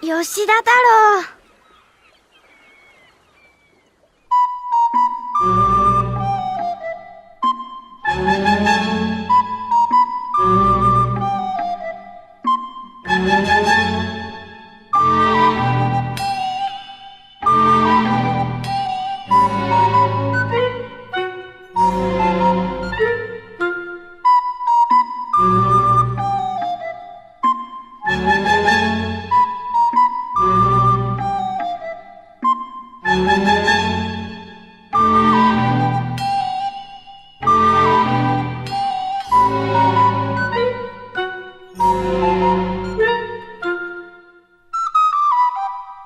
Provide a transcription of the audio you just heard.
吉田太郎。